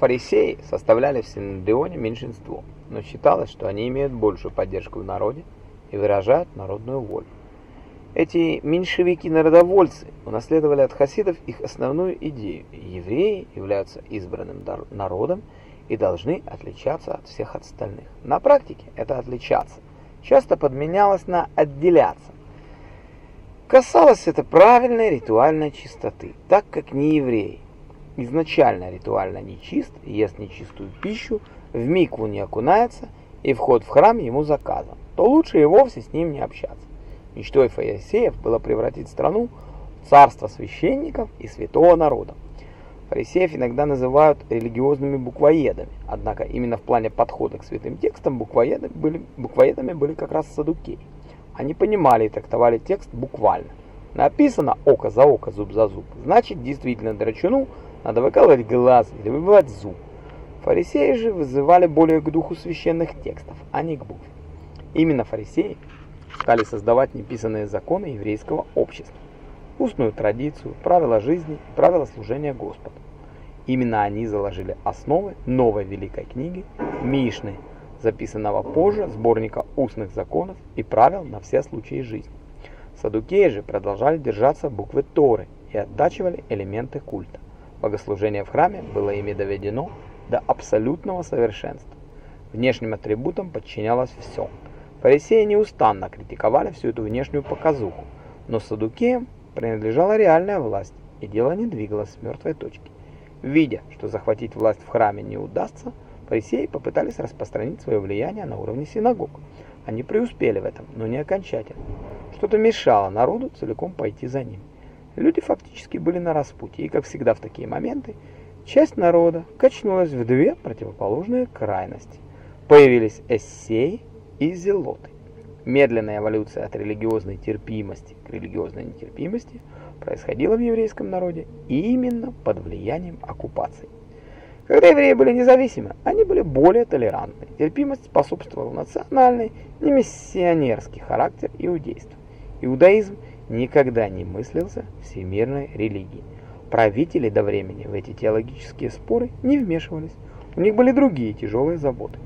Фарисеи составляли в Синедрионе меньшинство, но считалось, что они имеют большую поддержку в народе и выражают народную волю. Эти меньшевики-народовольцы унаследовали от хасидов их основную идею – евреи являются избранным народом и должны отличаться от всех остальных. На практике это отличаться часто подменялось на отделяться. Касалось это правильной ритуальной чистоты, так как не евреи изначально ритуально нечист, ест нечистую пищу, в микву не окунается и вход в храм ему заказан, то лучше и вовсе с ним не общаться. Мечтой фарисеев было превратить страну в царство священников и святого народа. Фарисеев иногда называют религиозными буквоедами, однако именно в плане подхода к святым текстам буквоеды были, буквоедами были как раз садукеи. Они понимали и трактовали текст буквально. Написано «око за око, зуб за зуб», значит действительно драчуну надо выкалывать глаз или выбивать зуб. Фарисеи же вызывали более к духу священных текстов, а не к букве. Именно фарисеи стали создавать неписанные законы еврейского общества, устную традицию, правила жизни и правила служения Господу. Именно они заложили основы новой великой книги Мишны, записанного позже сборника устных законов и правил на все случаи жизни. Садукеи же продолжали держаться буквы Торы и оттачивали элементы культа. Богослужение в храме было ими доведено до абсолютного совершенства. Внешним атрибутам подчинялось все – Фарисеи неустанно критиковали всю эту внешнюю показуху, но садукеям принадлежала реальная власть, и дело не двигалось с мертвой точки. Видя, что захватить власть в храме не удастся, фарисеи попытались распространить свое влияние на уровне синагог. Они преуспели в этом, но не окончательно. Что-то мешало народу целиком пойти за ним. Люди фактически были на распутье, и, как всегда в такие моменты, часть народа качнулась в две противоположные крайности. Появились эссеи, и зелоты. Медленная эволюция от религиозной терпимости к религиозной нетерпимости происходила в еврейском народе именно под влиянием оккупации. Когда евреи были независимы, они были более толерантны. Терпимость способствовала национальный, не миссионерский характер иудейства. Иудаизм никогда не мыслился всемирной религией. Правители до времени в эти теологические споры не вмешивались. У них были другие тяжелые заботы.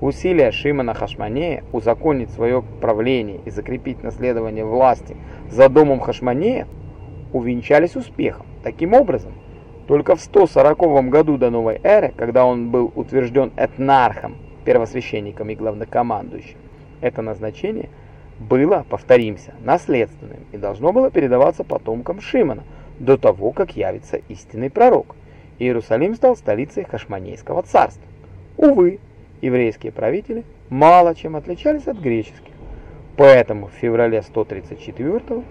Усилия Шимона Хашманея узаконить свое правление и закрепить наследование власти за домом Хашманея увенчались успехом. Таким образом, только в 140 году до новой эры, когда он был утвержден этнархом, первосвященником и главнокомандующим, это назначение было, повторимся, наследственным и должно было передаваться потомкам Шимона до того, как явится истинный пророк. Иерусалим стал столицей Хашманейского царства. Увы, еврейские правители мало чем отличались от греческих. Поэтому в феврале 134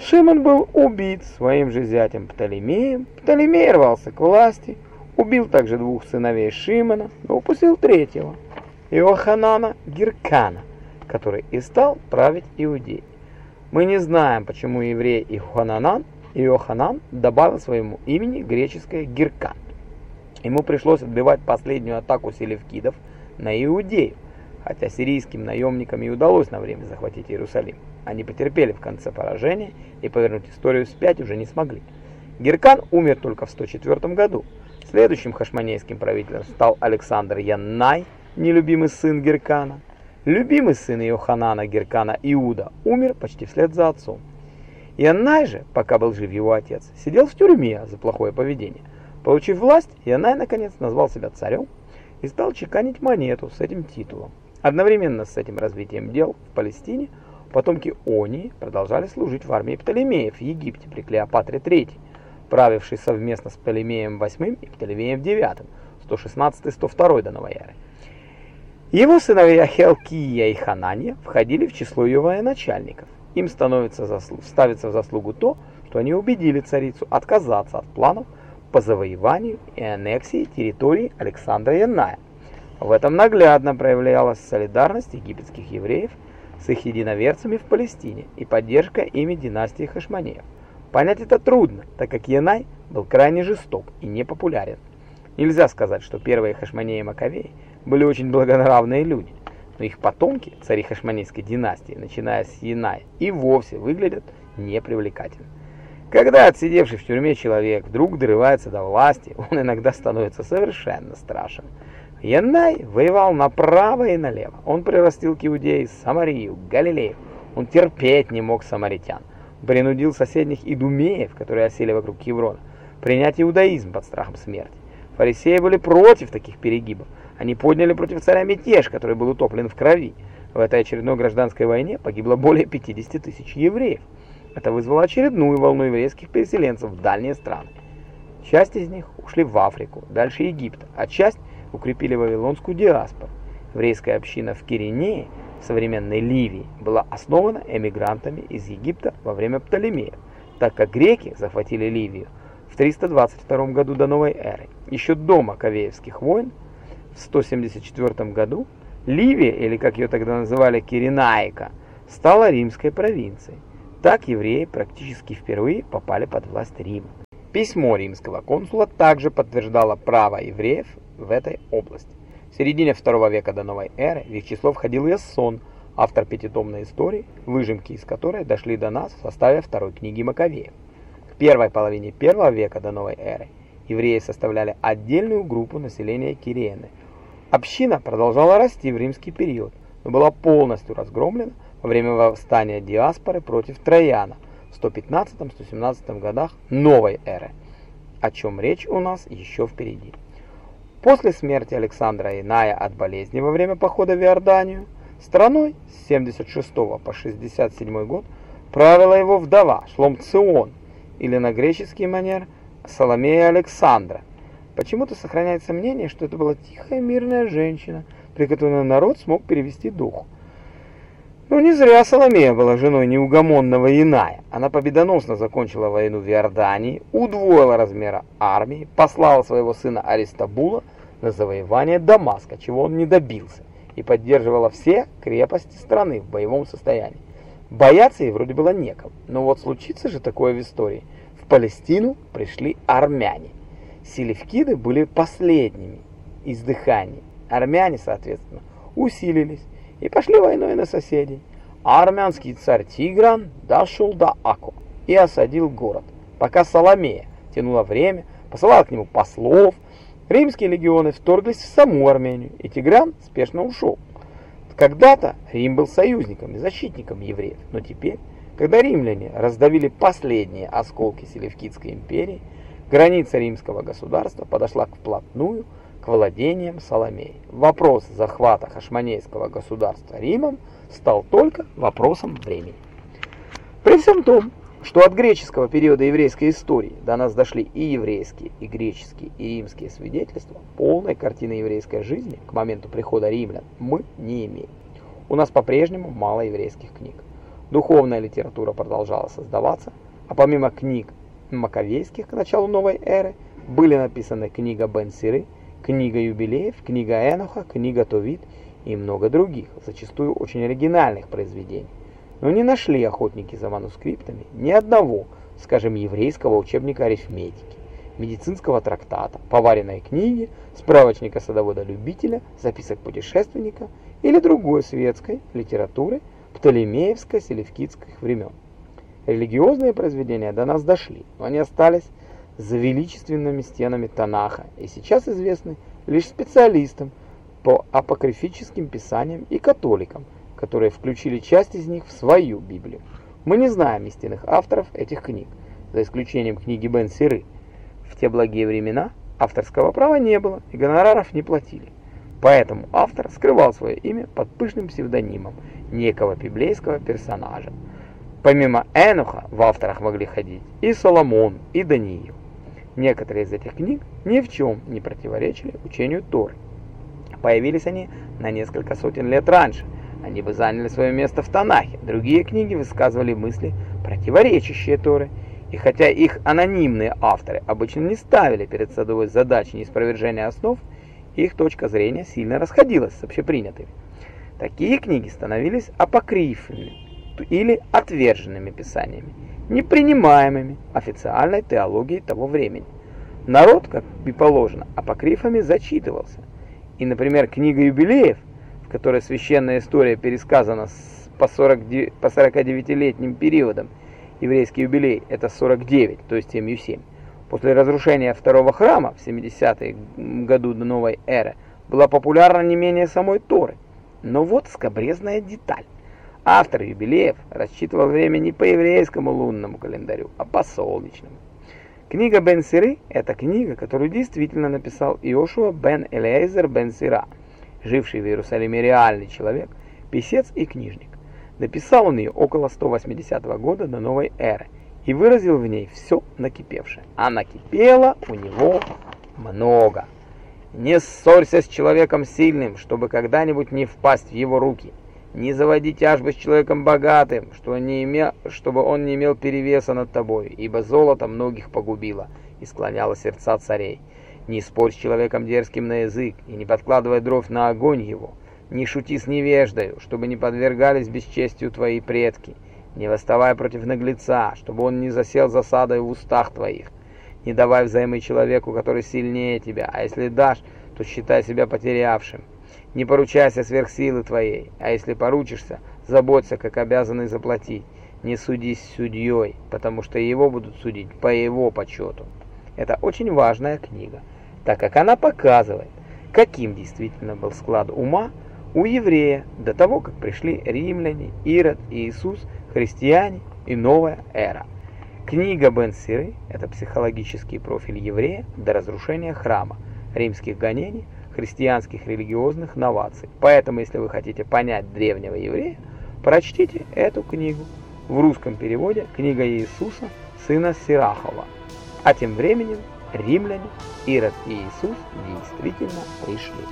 Шимон был убит своим же зятем Птолемеем. Птолемей рвался к власти, убил также двух сыновей Шимона, но упустил третьего, Иоханана Гиркана, который и стал править Иудеей. Мы не знаем, почему еврей Иоханан, Иоханан добавил своему имени греческое Гиркан. Ему пришлось отбивать последнюю атаку селевкидов – на Иудею, хотя сирийским наемникам и удалось на время захватить Иерусалим. Они потерпели в конце поражения и повернуть историю вспять уже не смогли. Геркан умер только в 104 году. Следующим хашманейским правителем стал Александр Яннай, нелюбимый сын Геркана. Любимый сын Иоханана Геркана Иуда умер почти вслед за отцом. Яннай же, пока был жив его отец, сидел в тюрьме за плохое поведение. Получив власть, Яннай наконец назвал себя царем и стал чеканить монету с этим титулом. Одновременно с этим развитием дел в Палестине потомки Онии продолжали служить в армии Птолемеев в Египте при Клеопатре III, правившей совместно с Птолемеем VIII и Птолемеем IX, 116-102 до новой эры. Его сыновья Хелкия и Хананья входили в число ее военачальников. Им становится заслу... ставится в заслугу то, что они убедили царицу отказаться от планов по завоеванию и аннексии территории Александра Яная. В этом наглядно проявлялась солидарность египетских евреев с их единоверцами в Палестине и поддержка ими династии Хашманеев. Понять это трудно, так как Янай был крайне жесток и непопулярен. Нельзя сказать, что первые Хашманеи и Маковеи были очень благонравные люди, но их потомки, цари Хашманейской династии, начиная с Яная, и вовсе выглядят непривлекательно. Когда отсидевший в тюрьме человек вдруг дорывается до власти, он иногда становится совершенно страшен. Янай воевал направо и налево. Он прирастил к Иудее Самарию, Галилею. Он терпеть не мог самаритян. Принудил соседних идумеев, которые осели вокруг Еврона, принять иудаизм под страхом смерти. Фарисеи были против таких перегибов. Они подняли против царя мятеж, который был утоплен в крови. В этой очередной гражданской войне погибло более 50 тысяч евреев. Это вызвало очередную волну еврейских переселенцев в дальние страны. Часть из них ушли в Африку, дальше Египет, а часть укрепили вавилонскую диаспору. Еврейская община в Киринее, современной Ливии, была основана эмигрантами из Египта во время Птолемея, так как греки захватили Ливию в 322 году до новой эры. Еще до Маковеевских войн в 174 году Ливия, или как ее тогда называли Киренаика, стала римской провинцией. Так евреи практически впервые попали под власть Рима. Письмо римского консула также подтверждало право евреев в этой области. В середине второго века до новой эры число входил Иассон, автор пятитомной истории, выжимки из которой дошли до нас в составе второй книги Маковеев. Первой половине первого века до новой эры евреи составляли отдельную группу населения Кирены. Община продолжала расти в римский период, но была полностью разгромлена во время восстания диаспоры против Трояна в 115-117 годах новой эры, о чем речь у нас еще впереди. После смерти Александра Иная от болезни во время похода в Иорданию, страной с 76 по 67 год правила его вдова Шломцион, или на греческий манер Соломея Александра. Почему-то сохраняется мнение, что это была тихая мирная женщина, при которой народ смог перевести дух. Но не зря Соломея была женой неугомонного Иная. Она победоносно закончила войну в Иордании, удвоила размера армии, послала своего сына Аристабула на завоевание Дамаска, чего он не добился, и поддерживала все крепости страны в боевом состоянии. Бояться ей вроде было некого, но вот случится же такое в истории. В Палестину пришли армяне. Селевкиды были последними из дыханий. Армяне, соответственно, усилились и пошли войной на соседей. А армянский царь Тигран дошел до Аку и осадил город, пока Соломея тянула время, посылала к нему послов. Римские легионы вторглись в саму Армению, и Тигран спешно ушел. Когда-то Рим был союзником и защитником евреев, но теперь, когда римляне раздавили последние осколки Селевкидской империи, граница римского государства подошла к вплотную к владениям Соломеи. Вопрос захвата хашманейского государства Римом стал только вопросом времени. При всем том, что от греческого периода еврейской истории до нас дошли и еврейские, и греческие, и римские свидетельства, полной картины еврейской жизни к моменту прихода римлян мы не имеем. У нас по-прежнему мало еврейских книг. Духовная литература продолжала создаваться, а помимо книг маковейских к началу новой эры были написаны книга Бен-Сиры, книга юбилеев, книга Эноха, книга Товит и много других, зачастую очень оригинальных произведений. Но не нашли охотники за манускриптами ни одного, скажем, еврейского учебника арифметики, медицинского трактата, поваренной книги, справочника садовода-любителя, записок путешественника или другой светской литературы птолемеевско-селевкидских времен. Религиозные произведения до нас дошли, но они остались за величественными стенами Танаха и сейчас известны лишь специалистам по апокрифическим писаниям и католикам, которые включили часть из них в свою Библию. Мы не знаем истинных авторов этих книг, за исключением книги Бен Сиры. В те благие времена авторского права не было и гонораров не платили. Поэтому автор скрывал свое имя под пышным псевдонимом некого библейского персонажа. Помимо Энуха в авторах могли ходить и Соломон, и Даниил. Некоторые из этих книг ни в чем не противоречили учению Торы. Появились они на несколько сотен лет раньше. Они бы заняли свое место в Танахе. Другие книги высказывали мысли, противоречащие Торы. И хотя их анонимные авторы обычно не ставили перед собой задачи неспровержения основ, их точка зрения сильно расходилась с общепринятыми. Такие книги становились апокрифными или отверженными писаниями непринимаемыми официальной теологией того времени. Народ, как и положено, апокрифами зачитывался. И, например, книга юбилеев, в которой священная история пересказана по 49-летним периодам еврейский юбилей – это 49, то есть 7 После разрушения второго храма в 70-е году до новой эры была популярна не менее самой Торы. Но вот скобрезная деталь. Автор юбилеев рассчитывал время не по еврейскому лунному календарю, а по солнечному. Книга Бен Сиры – это книга, которую действительно написал Иошуа бен Элейзер бен Сира, живший в Иерусалиме реальный человек, писец и книжник. Написал он ее около 180 года до новой эры и выразил в ней все накипевшее. А накипело у него много. Не ссорься с человеком сильным, чтобы когда-нибудь не впасть в его руки. Не заводи тяжбы с человеком богатым, чтобы он не имел перевеса над тобой, ибо золото многих погубило и склоняло сердца царей. Не спорь с человеком дерзким на язык и не подкладывай дров на огонь его. Не шути с невеждою, чтобы не подвергались бесчестью твои предки. Не восставай против наглеца, чтобы он не засел засадой в устах твоих. Не давай взаймы человеку, который сильнее тебя, а если дашь, то считай себя потерявшим. Не поручайся сверх силы твоей, а если поручишься, заботься, как обязанный заплатить. Не судись судьей, потому что его будут судить по его почету. Это очень важная книга, так как она показывает, каким действительно был склад ума у еврея до того, как пришли римляне, Ирод, Иисус, христиане и новая эра. Книга Бен Сиры – это психологический профиль еврея до разрушения храма, римских гонений, христианских религиозных новаций. Поэтому, если вы хотите понять древнего еврея, прочтите эту книгу. В русском переводе «Книга Иисуса, сына Сирахова». А тем временем римляне, Ирод и Иисус действительно пришли.